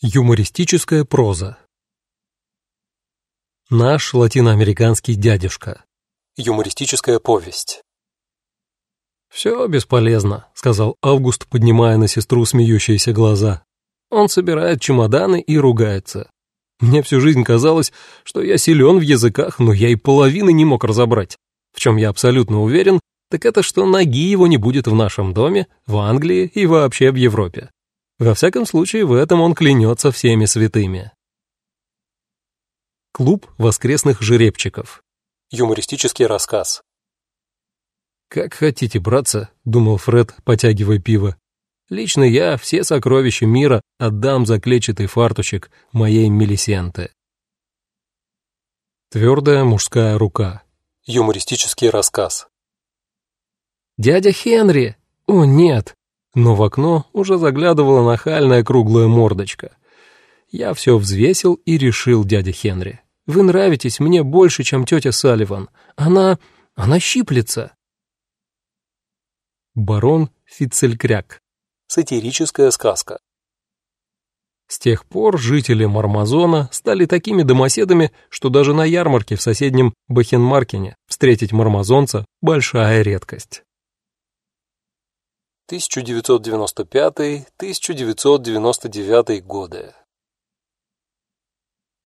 Юмористическая проза. Наш латиноамериканский дядюшка. Юмористическая повесть. «Все бесполезно», — сказал Август, поднимая на сестру смеющиеся глаза. Он собирает чемоданы и ругается. Мне всю жизнь казалось, что я силен в языках, но я и половины не мог разобрать. В чем я абсолютно уверен, так это что ноги его не будет в нашем доме, в Англии и вообще в Европе. Во всяком случае, в этом он клянется всеми святыми. Клуб воскресных жеребчиков. Юмористический рассказ. «Как хотите, братцы», — думал Фред, потягивая пиво. «Лично я все сокровища мира отдам за клетчатый фартучек моей Мелисенты». Твердая мужская рука. Юмористический рассказ. «Дядя Хенри! О, нет! Но в окно уже заглядывала нахальная круглая мордочка. Я все взвесил и решил, дядя Хенри. Вы нравитесь мне больше, чем тетя Салливан. Она... она щиплется. Барон Фицелькряк. Сатирическая сказка. С тех пор жители Мармазона стали такими домоседами, что даже на ярмарке в соседнем Бахенмаркене встретить мармазонца – большая редкость. 1995-1999 годы.